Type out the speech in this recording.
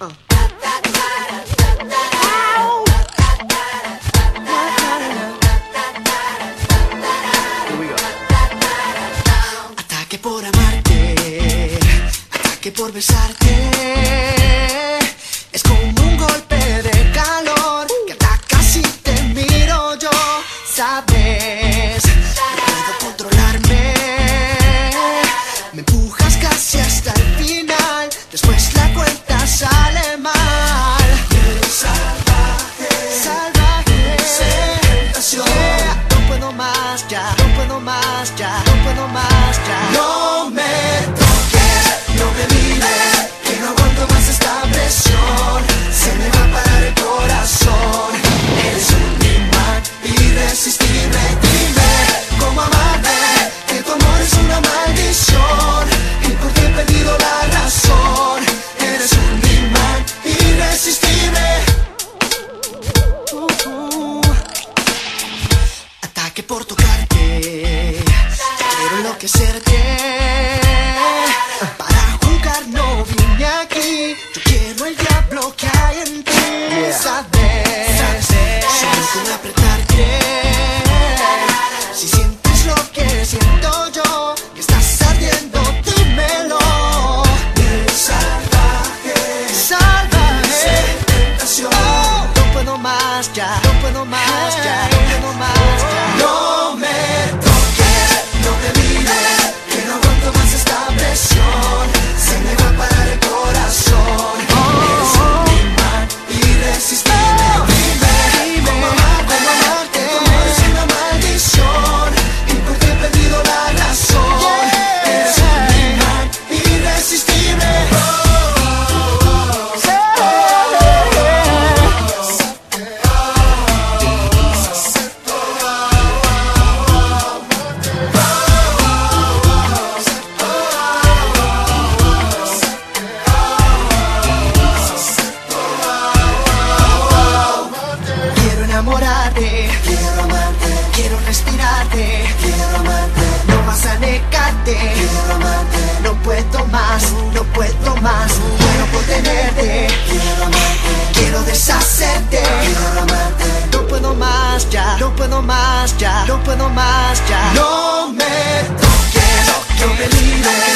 Ataque por amarte, ataque por besarte. Es como un golpe de puedo más ya. No me toques, no me mires, que no aguanto más esta presión. Se me va a parar el corazón. Eres un imán irresistible. Dime cómo amarte, que tu amor es una maldición. Y por ti he perdido la razón. Eres un imán irresistible. Uh, uh. Ataque por tocarte, quiero enloquecerte. Para jugar no vine aquí, yo quiero el diablo que hay en ti. Sabes, solo con apretarte. Si sientes lo que siento yo, que estás ardiendo, dímelo. Salvaje, salvaje. Oh, no puedo más ya, no puedo más ya, puedo más ya, no puedo más ya. No me toques, no me libres.